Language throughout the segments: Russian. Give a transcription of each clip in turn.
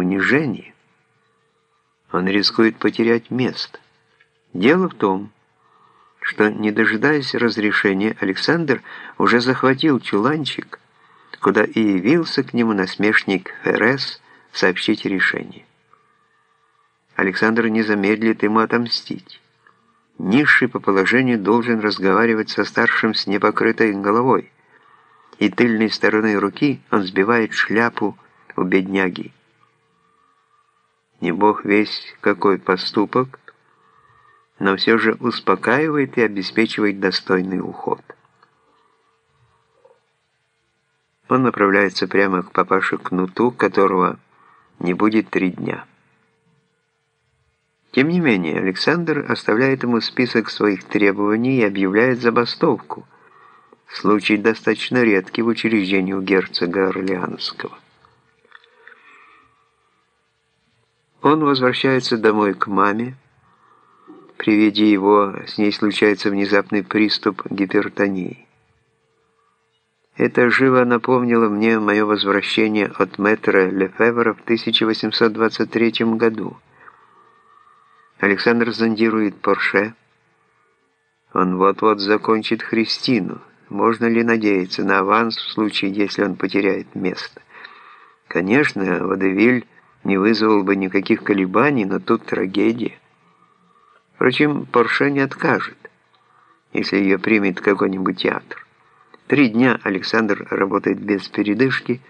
унижение. Он рискует потерять место. Дело в том, что, не дожидаясь разрешения, Александр уже захватил чуланчик, куда и явился к нему насмешник Феррес сообщить решение. Александр не замедлит ему отомстить. Низший по положению должен разговаривать со старшим с непокрытой головой, и тыльной стороной руки он сбивает шляпу у бедняги. Не бог весь какой поступок, но все же успокаивает и обеспечивает достойный уход. Он направляется прямо к папаше Кнуту, которого не будет три дня. Тем не менее, Александр оставляет ему список своих требований и объявляет забастовку. Случай достаточно редкий в учреждении у герцога Орлеанского. Он возвращается домой к маме, при виде его с ней случается внезапный приступ гипертонии. Это живо напомнило мне мое возвращение от мэтра Лефевра в 1823 году. Александр зондирует Порше. Он вот-вот закончит Христину. Можно ли надеяться на аванс в случае, если он потеряет место? Конечно, Водевиль не вызвал бы никаких колебаний, но тут трагедия. Впрочем, Порше не откажет, если ее примет какой-нибудь театр. Три дня Александр работает без передышки,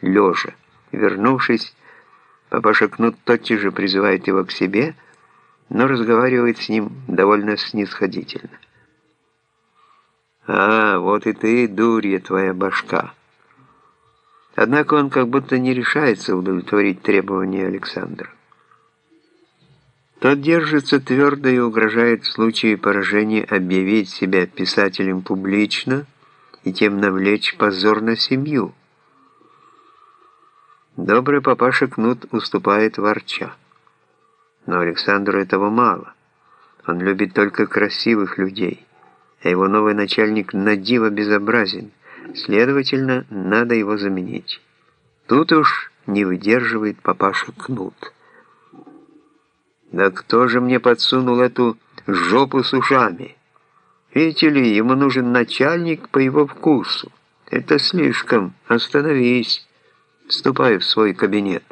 лежа. Вернувшись, папаша Кнут тотчас же призывает его к себе, но разговаривает с ним довольно снисходительно. «А, вот и ты, дурья твоя башка!» Однако он как будто не решается удовлетворить требования Александра. Тот держится твердо и угрожает в случае поражения объявить себя писателем публично и тем навлечь позор на семью. Добрый папаша Кнут уступает ворча. Но Александру этого мало. Он любит только красивых людей, а его новый начальник надиво безобразен, следовательно, надо его заменить. Тут уж не выдерживает папаша Кнут. Да кто же мне подсунул эту жопу с ушами? Видите ли, ему нужен начальник по его вкусу. Это слишком. Остановись. Ступай в свой кабинет.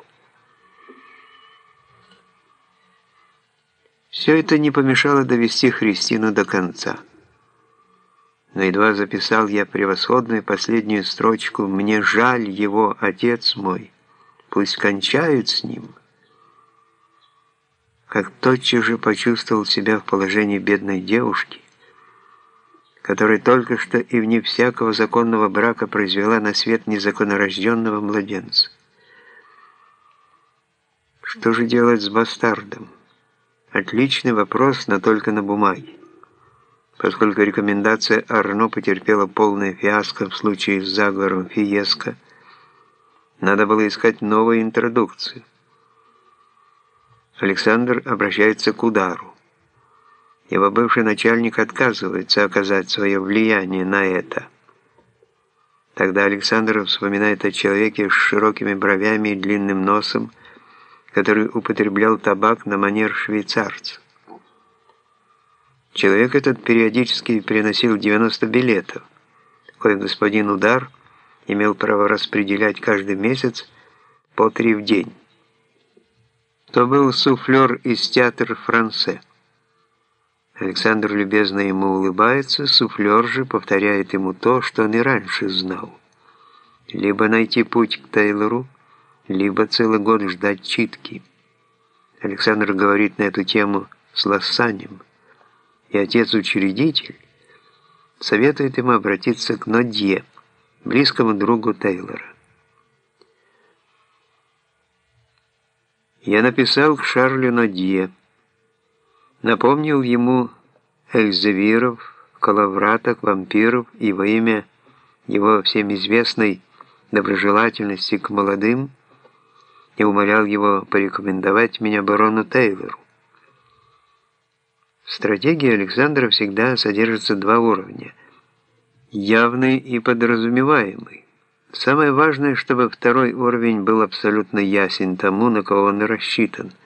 Все это не помешало довести Христину до конца. Но едва записал я превосходную последнюю строчку «Мне жаль его, отец мой, пусть кончают с ним» как тотчас же почувствовал себя в положении бедной девушки, которая только что и вне всякого законного брака произвела на свет незаконнорожденного младенца. Что же делать с бастардом? Отличный вопрос, но только на бумаге. Поскольку рекомендация Арно потерпела полное фиаско в случае с заговором Фиеско, надо было искать новую интродукцию. Александр обращается к удару. Его бывший начальник отказывается оказать свое влияние на это. Тогда Александр вспоминает о человеке с широкими бровями и длинным носом, который употреблял табак на манер швейцарца. Человек этот периодически приносил 90 билетов, кое господин Удар имел право распределять каждый месяц по три в день то был суфлер из театра «Франце». Александр любезно ему улыбается, суфлер же повторяет ему то, что он и раньше знал. Либо найти путь к Тейлору, либо целый год ждать читки. Александр говорит на эту тему с Лассанем, и отец-учредитель советует ему обратиться к Нодье, близкому другу Тейлора. Я написал к Шарлю Нодье, напомнил ему эльзевиров, коловраток, вампиров и во имя его всем известной доброжелательности к молодым и умолял его порекомендовать меня барону Тейлору. В стратегии Александра всегда содержатся два уровня – явный и подразумеваемый. Самое важное, чтобы второй уровень был абсолютно ясен тому, на кого он рассчитан –